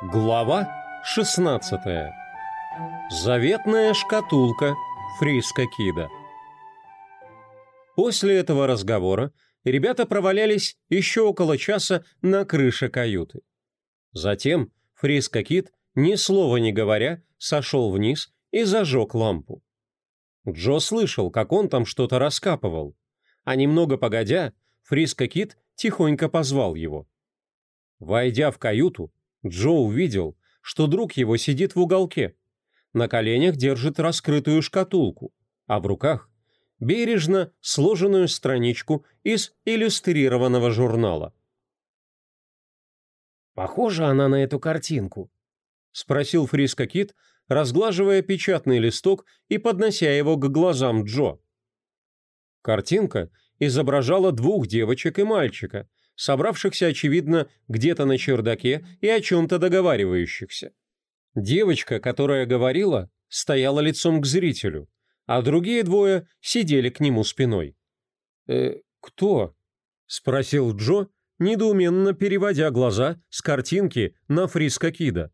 Глава 16. Заветная шкатулка Фриска Кида. После этого разговора ребята провалялись еще около часа на крыше каюты. Затем Фриска Кид, ни слова не говоря, сошел вниз и зажег лампу. Джо слышал, как он там что-то раскапывал, а немного погодя, Фриска Кит тихонько позвал его. Войдя в каюту, Джо увидел, что друг его сидит в уголке. На коленях держит раскрытую шкатулку, а в руках бережно сложенную страничку из иллюстрированного журнала. «Похожа она на эту картинку?» — спросил Фриско Кит, разглаживая печатный листок и поднося его к глазам Джо. Картинка изображала двух девочек и мальчика, собравшихся, очевидно, где-то на чердаке и о чем-то договаривающихся. Девочка, которая говорила, стояла лицом к зрителю, а другие двое сидели к нему спиной. «Э, кто?» — спросил Джо, недоуменно переводя глаза с картинки на Фриско Кида.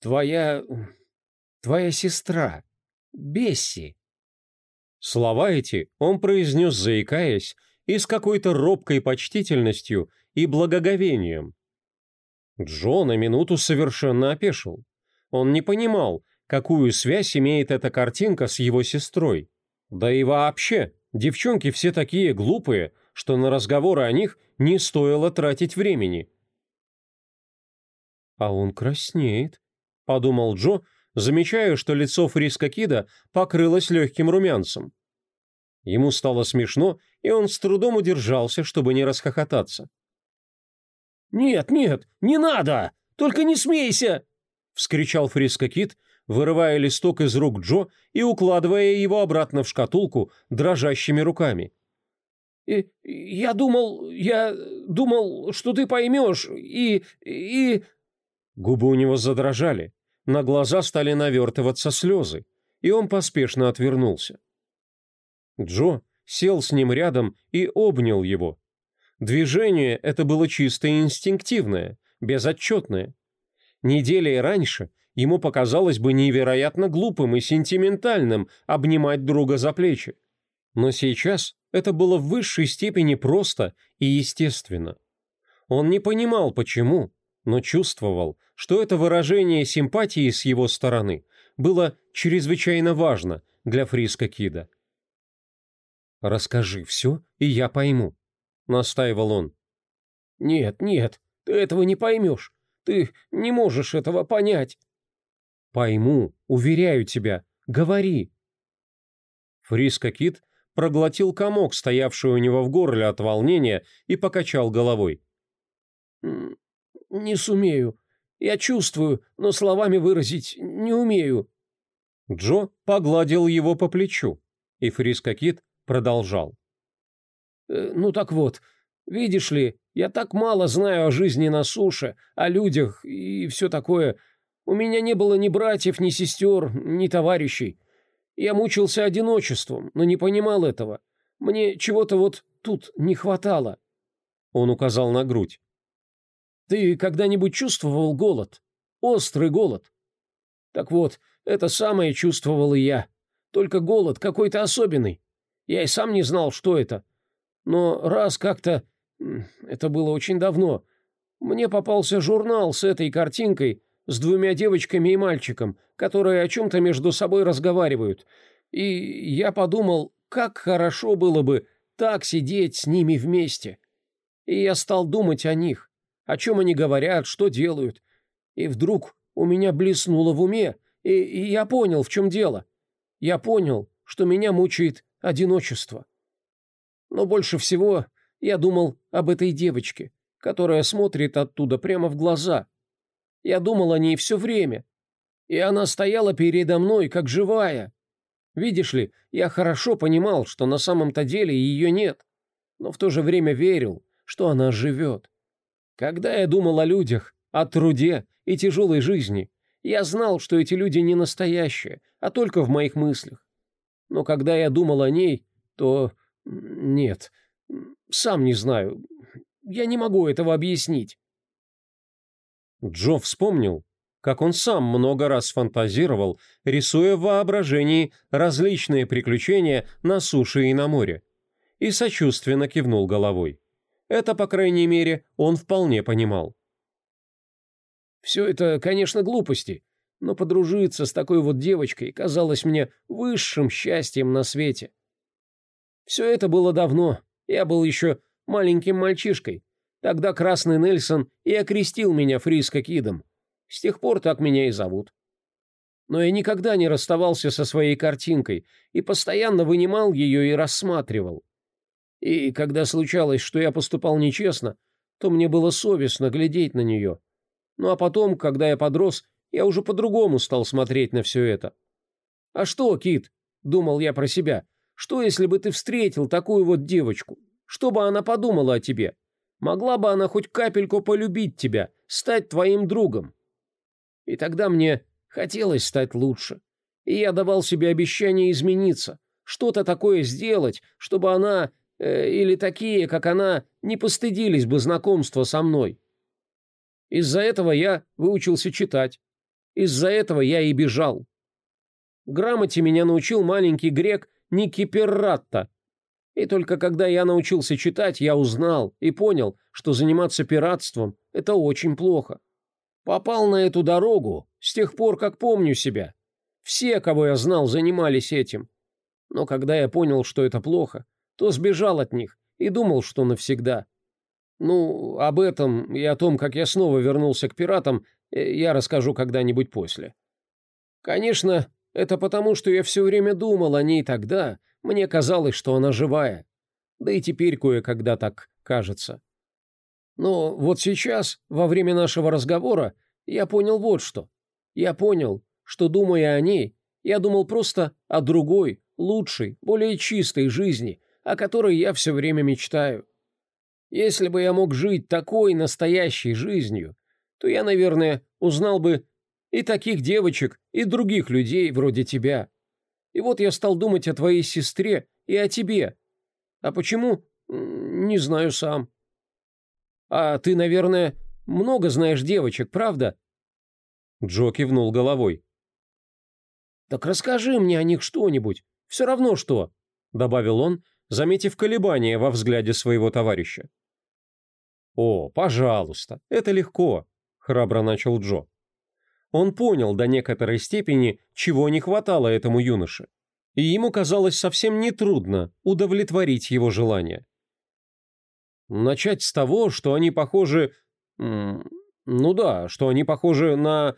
«Твоя... твоя сестра, Бесси». Слова эти он произнес, заикаясь, и с какой-то робкой почтительностью и благоговением. Джо на минуту совершенно опешил. Он не понимал, какую связь имеет эта картинка с его сестрой. Да и вообще, девчонки все такие глупые, что на разговоры о них не стоило тратить времени. «А он краснеет», — подумал Джо, замечая, что лицо Фриска Кида покрылось легким румянцем. Ему стало смешно, и он с трудом удержался, чтобы не расхохотаться. «Нет, нет, не надо! Только не смейся!» — вскричал Фриско Кит, вырывая листок из рук Джо и укладывая его обратно в шкатулку дрожащими руками. И, «Я думал, я думал, что ты поймешь, и... и...» Губы у него задрожали, на глаза стали навертываться слезы, и он поспешно отвернулся. Джо сел с ним рядом и обнял его. Движение это было чисто инстинктивное, безотчетное. Недели раньше ему показалось бы невероятно глупым и сентиментальным обнимать друга за плечи. Но сейчас это было в высшей степени просто и естественно. Он не понимал, почему, но чувствовал, что это выражение симпатии с его стороны было чрезвычайно важно для Фриска Кида. «Расскажи все, и я пойму», — настаивал он. «Нет, нет, ты этого не поймешь. Ты не можешь этого понять». «Пойму, уверяю тебя. Говори». Фриско Кит проглотил комок, стоявший у него в горле от волнения, и покачал головой. «Не сумею. Я чувствую, но словами выразить не умею». Джо погладил его по плечу, и Фриско Кит продолжал. «Э, «Ну так вот, видишь ли, я так мало знаю о жизни на суше, о людях и все такое. У меня не было ни братьев, ни сестер, ни товарищей. Я мучился одиночеством, но не понимал этого. Мне чего-то вот тут не хватало». Он указал на грудь. «Ты когда-нибудь чувствовал голод? Острый голод?» «Так вот, это самое чувствовал и я. Только голод какой-то особенный. Я и сам не знал, что это. Но раз как-то... Это было очень давно. Мне попался журнал с этой картинкой, с двумя девочками и мальчиком, которые о чем-то между собой разговаривают. И я подумал, как хорошо было бы так сидеть с ними вместе. И я стал думать о них, о чем они говорят, что делают. И вдруг у меня блеснуло в уме, и, и я понял, в чем дело. Я понял, что меня мучает одиночество. Но больше всего я думал об этой девочке, которая смотрит оттуда прямо в глаза. Я думал о ней все время, и она стояла передо мной, как живая. Видишь ли, я хорошо понимал, что на самом-то деле ее нет, но в то же время верил, что она живет. Когда я думал о людях, о труде и тяжелой жизни, я знал, что эти люди не настоящие, а только в моих мыслях. Но когда я думал о ней, то... Нет, сам не знаю. Я не могу этого объяснить. Джо вспомнил, как он сам много раз фантазировал, рисуя в воображении различные приключения на суше и на море, и сочувственно кивнул головой. Это, по крайней мере, он вполне понимал. «Все это, конечно, глупости, но подружиться с такой вот девочкой казалось мне высшим счастьем на свете. Все это было давно, я был еще маленьким мальчишкой. Тогда Красный Нельсон и окрестил меня Фриско Кидом. С тех пор так меня и зовут. Но я никогда не расставался со своей картинкой и постоянно вынимал ее и рассматривал. И когда случалось, что я поступал нечестно, то мне было совестно глядеть на нее. Ну а потом, когда я подрос, я уже по-другому стал смотреть на все это. «А что, Кит?» — думал я про себя. «Что, если бы ты встретил такую вот девочку? Что бы она подумала о тебе? Могла бы она хоть капельку полюбить тебя, стать твоим другом?» И тогда мне хотелось стать лучше. И я давал себе обещание измениться, что-то такое сделать, чтобы она, э, или такие, как она, не постыдились бы знакомства со мной. Из-за этого я выучился читать. Из-за этого я и бежал. Грамоте меня научил маленький грек Никиперратта. И только когда я научился читать, я узнал и понял, что заниматься пиратством – это очень плохо. Попал на эту дорогу с тех пор, как помню себя. Все, кого я знал, занимались этим. Но когда я понял, что это плохо, то сбежал от них и думал, что навсегда. Ну, об этом и о том, как я снова вернулся к пиратам, я расскажу когда-нибудь после. Конечно, это потому, что я все время думал о ней тогда, мне казалось, что она живая. Да и теперь кое-когда так кажется. Но вот сейчас, во время нашего разговора, я понял вот что. Я понял, что, думая о ней, я думал просто о другой, лучшей, более чистой жизни, о которой я все время мечтаю. Если бы я мог жить такой настоящей жизнью, то я, наверное, узнал бы и таких девочек, и других людей вроде тебя. И вот я стал думать о твоей сестре и о тебе. А почему? Не знаю сам. «А ты, наверное, много знаешь девочек, правда?» Джо кивнул головой. «Так расскажи мне о них что-нибудь, все равно что», — добавил он, заметив колебания во взгляде своего товарища. «О, пожалуйста, это легко», — храбро начал Джо. Он понял до некоторой степени, чего не хватало этому юноше, и ему казалось совсем нетрудно удовлетворить его желание. Начать с того, что они похожи... Ну да, что они похожи на...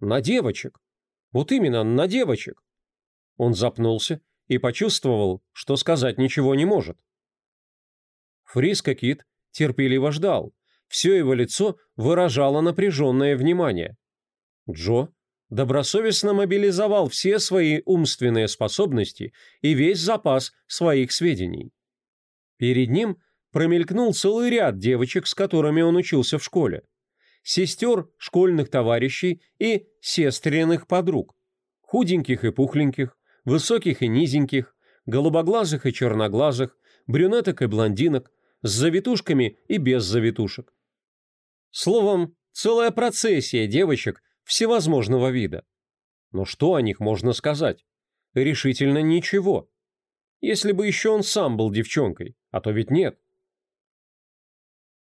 на девочек. Вот именно, на девочек. Он запнулся и почувствовал, что сказать ничего не может. Фриско Кит терпеливо ждал. Все его лицо выражало напряженное внимание. Джо добросовестно мобилизовал все свои умственные способности и весь запас своих сведений. Перед ним – промелькнул целый ряд девочек, с которыми он учился в школе. Сестер, школьных товарищей и сестренных подруг. Худеньких и пухленьких, высоких и низеньких, голубоглазых и черноглазых, брюнеток и блондинок, с завитушками и без завитушек. Словом, целая процессия девочек всевозможного вида. Но что о них можно сказать? Решительно ничего. Если бы еще он сам был девчонкой, а то ведь нет.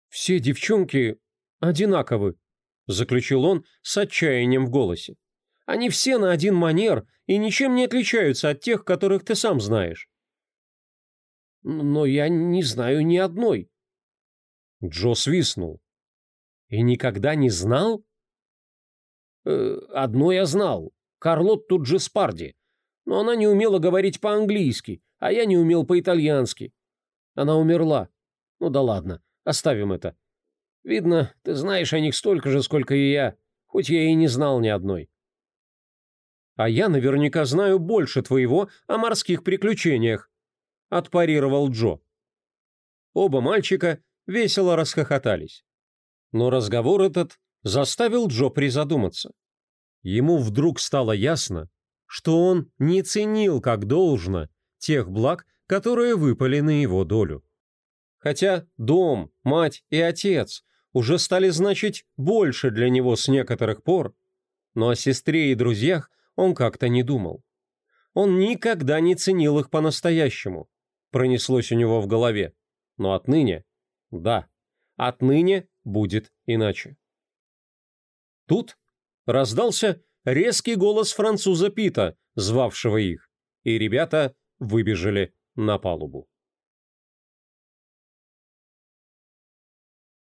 «Все девчонки одинаковы», — заключил он с отчаянием в голосе. «Они все на один манер и ничем не отличаются от тех, которых ты сам знаешь». «Но я не знаю ни одной». Джо свистнул. «И никогда не знал?» э, «Одно я знал. Карлотту Джеспарди. Но она не умела говорить по-английски, а я не умел по-итальянски. Она умерла. Ну да ладно. Оставим это. Видно, ты знаешь о них столько же, сколько и я, хоть я и не знал ни одной. А я наверняка знаю больше твоего о морских приключениях, отпарировал Джо. Оба мальчика весело расхохотались. Но разговор этот заставил Джо призадуматься. Ему вдруг стало ясно, что он не ценил как должно тех благ, которые выпали на его долю. Хотя дом, мать и отец уже стали значить больше для него с некоторых пор, но о сестре и друзьях он как-то не думал. Он никогда не ценил их по-настоящему, пронеслось у него в голове. Но отныне, да, отныне будет иначе. Тут раздался резкий голос француза Пита, звавшего их, и ребята выбежали на палубу.